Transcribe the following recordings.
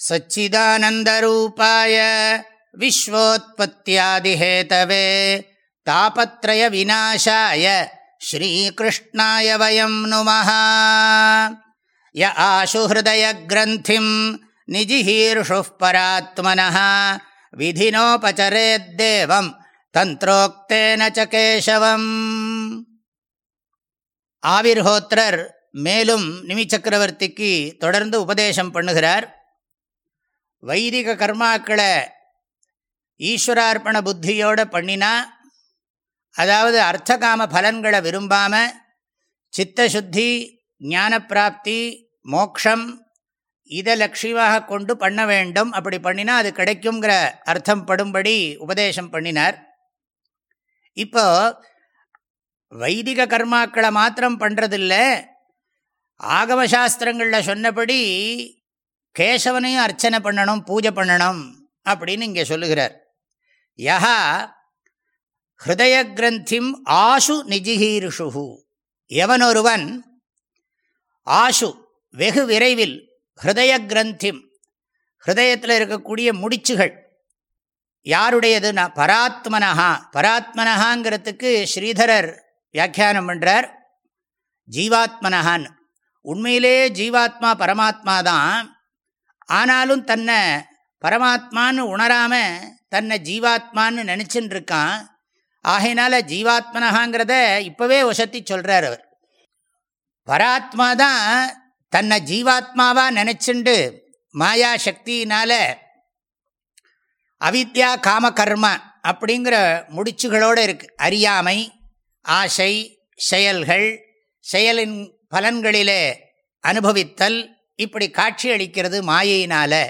सच्चिदानन्दरूपाय विश्वोत्पत्त्यादिहेतवे तापत्रयविनाशाय श्रीकृष्णाय वयं नुमः य आशुहृदयग्रन्थिं निजिहीर्षुः परात्मनः विधिनोपचरेद्देवं तन्त्रोक्तेन च केशवम् ஆவிர்ஹோத்ரர் மேலும் நிமி சக்கரவர்த்திக்கு தொடர்ந்து உபதேசம் பண்ணுகிறார் வைதிக கர்மாக்களை ஈஸ்வரார்ப்பண புத்தியோடு பண்ணினா அதாவது அர்த்தகாம பலன்களை விரும்பாமல் சித்தசுத்தி ஞானப்பிராப்தி மோக்ஷம் இதை லட்சியமாக கொண்டு பண்ண வேண்டும். அப்படி பண்ணினா அது கிடைக்குங்கிற அர்த்தம் படும்படி உபதேசம் பண்ணினார். இப்போ வைதிக கர்மாக்களை மாத்திரம் பண்ணுறதில்ல ஆகமசாஸ்திரங்களில் சொன்னபடி கேசவனையும் அர்ச்சனை பண்ணணும் பூஜை பண்ணணும் அப்படின்னு இங்கே சொல்லுகிறார். யஹா ஹிருதய கிரந்திம் ஆஷு நிஜிஹீருஷு எவனொருவன் ஆஷு வெகு விரைவில் ஹிருதய கிரந்திம் ஹிருதயத்தில் இருக்கக்கூடிய முடிச்சுகள் யாருடையதுன்னா பராத்மனஹா பராத்மனஹாங்கிறதுக்கு ஸ்ரீதரர் வியாக்கியானம் பண்ணுறார் ஜீவாத்மனஹான் உண்மையிலே ஜீவாத்மா பரமாத்மா தான் ஆனாலும் தன்னை பரமாத்மான்னு உணராமல் தன்னை ஜீவாத்மான்னு நினச்சின்னு இருக்கான் ஆகையினால ஜீவாத்மனகாங்கிறத இப்போவே வசத்தி சொல்கிறார் அவர். பராத்மா தான் தன்னை ஜீவாத்மாவாக நினச்சிண்டு மாயா சக்தியினால் அவித்யா காம கர்மா அப்படிங்கிற முடிச்சுகளோடு இருக்குது அறியாமை ஆசை செயல்கள் செயலின் பலன்களிலே அனுபவித்தல் இப்படி காட்சி அளிக்கிறது மாயையினால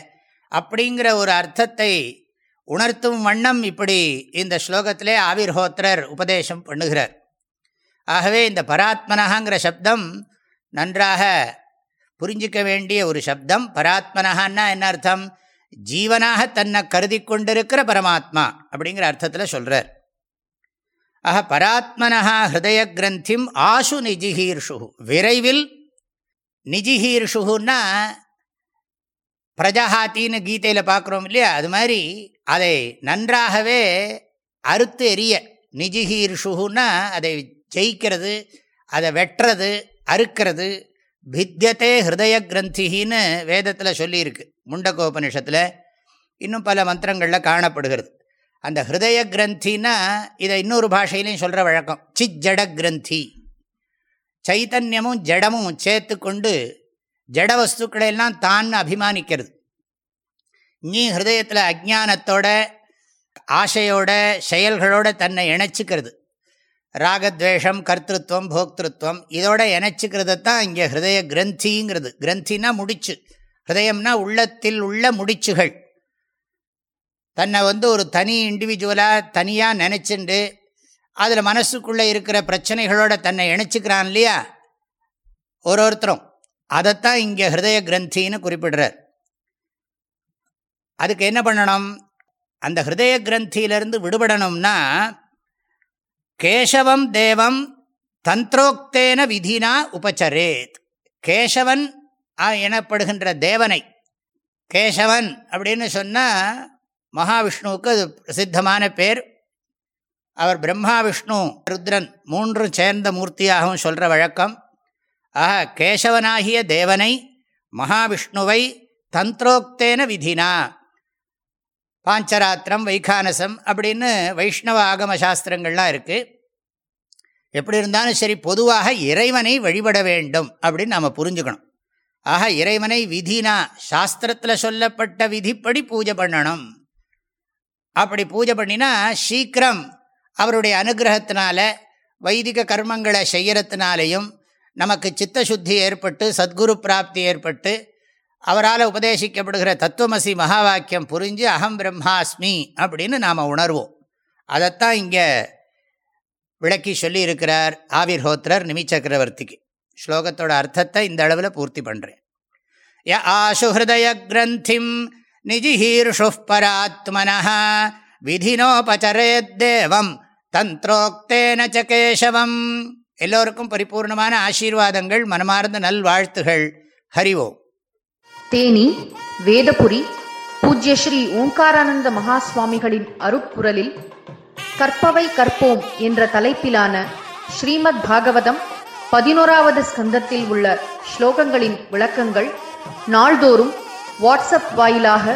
அப்படிங்கிற ஒரு அர்த்தத்தை உணர்த்தும் வண்ணம் இப்படி இந்த ஸ்லோகத்திலே ஆவிர்ஹோத்திரர் உபதேசம் பண்ணுகிறார். ஆகவே இந்த பராத்மனகாங்கிற சப்தம் நன்றாக புரிஞ்சிக்க வேண்டிய ஒரு சப்தம். பராத்மனகான்னா என்ன அர்த்தம்? ஜீவனாக தன்னை கருதி கொண்டிருக்கிற பரமாத்மா அப்படிங்கிற அர்த்தத்தில் சொல்கிறார் ஆக பராத்மனஹா ஹிருதய கிரந்திம் ஆசு நிஜிஹீர்ஷு. விரைவில் நிஜிஹீர்ஷுன்னா பிரஜாஹாத்தின்னு கீதையில் பார்க்குறோம் இல்லையா? அது மாதிரி அதை நன்றாகவே அறுத்து எரிய நிஜிஹீர்ஷுன்னா அதை ஜெயிக்கிறது அதை வெட்டுறது அறுக்கிறது பித்தியத்தே ஹிருதய கிரந்தின்னு வேதத்தில் சொல்லியிருக்கு முண்டகோபனிஷத்தில். இன்னும் பல மந்திரங்களில் காணப்படுகிறது. அந்த ஹிருதய கிரந்தின்னா இதை இன்னொரு பாஷையிலையும் சொல்கிற வழக்கம் சிஜட கிரந்தி. சைத்தன்யமும் ஜடமும் சேர்த்து கொண்டு ஜட வஸ்துக்களையெல்லாம் தான் அபிமானிக்கிறது. நீ ஹிருதயத்தில் அஜானத்தோட ஆசையோட செயல்களோட தன்னை இணைச்சிக்கிறது. ராகத்வேஷம் கர்த்தத்துவம் போக்திருத்துவம் இதோட இணைச்சிக்கிறது தான் இங்கே ஹிருதய கிரந்திங்கிறது. கிரந்தினா முடிச்சு. ஹிருதயம்னா உள்ளத்தில் உள்ள முடிச்சுகள். தன்னை வந்து ஒரு தனி இண்டிவிஜுவலாக தனியாக நினச்சிண்டு அதில் மனசுக்குள்ளே இருக்கிற பிரச்சனைகளோட தன்னை இணைச்சிக்கிறான் இல்லையா? ஒரு ஒருத்தரும் அதைத்தான் இங்கே ஹிருதய கிரந்தின்னு குறிப்பிடுறார். அதுக்கு என்ன பண்ணணும்? அந்த ஹிருதய கிரந்தியிலிருந்து விடுபடணும்னா கேசவம் தேவம் தந்திரோக்தேன விதினா உபச்சரேத். கேசவன் எனப்படுகின்ற தேவனை. கேசவன் அப்படின்னு சொன்னால் மகாவிஷ்ணுவுக்கு அது பிரசித்தமான பேர். அவர் பிரம்மா விஷ்ணு ருத்ரன் மூன்று சேர்ந்த மூர்த்தியாகவும் சொல்கிற வழக்கம். ஆக கேசவனாகிய தேவனை மகாவிஷ்ணுவை தந்திரோக்தேன விதினா. பாஞ்சராத்திரம் வைகானசம் அப்படின்னு வைஷ்ணவ ஆகம சாஸ்திரங்கள்லாம் இருக்குது எப்படி இருந்தாலும் சரி பொதுவாக இறைவனை வழிபட வேண்டும் அப்படின்னு நாம் புரிஞ்சுக்கணும். ஆக இறைவனை விதினா சாஸ்திரத்தில் சொல்லப்பட்ட விதிப்படி பூஜை பண்ணணும். அப்படி பூஜை பண்ணினா சீக்கிரம் அவருடைய அனுகிரகத்தினால வைதிக கர்மங்களை செய்யறதுனாலையும் நமக்கு சித்தசுத்தி ஏற்பட்டு சத்குரு பிராப்தி ஏற்பட்டு அவரால் உபதேசிக்கப்படுகிற தத்துவமசி மகா வாக்கியம் புரிஞ்சு அகம் பிரம்மாஸ்மி அப்படின்னு நாம் உணர்வோம். அதைத்தான் இங்கே விளக்கி சொல்லியிருக்கிறார் ஆவிர்ஹோத்ரர் நிமி சக்கரவர்த்திக்கு ஸ்லோகத்தோட அர்த்தத்தை இந்த அளவில் பூர்த்தி பண்ணுறேன் ய ஆசுஹய கிரந்திம் நிஜிஹீர்ஷு பராத்மனா விதினோபச்சரேத்தேவம் தந்திரோக்தேன கேசவம். எல்லோருக்கும் பரிபூர்ணமான ஆசீர்வாதங்கள் மனமார்ந்த நல்வாழ்த்துகள். ஹரிவோம் தேனி வேதபுரி பூஜ்ய ஸ்ரீ ஓங்காரானந்த மகா சுவாமிகளின் கற்பவை கற்போம் என்ற தலைப்பிலான ஸ்ரீமத் பாகவதம் பதினோராவது ஸ்கந்தத்தில் உள்ள ஸ்லோகங்களின் விளக்கங்கள் நாள்தோறும் வாட்ஸ்அப் வாயிலாக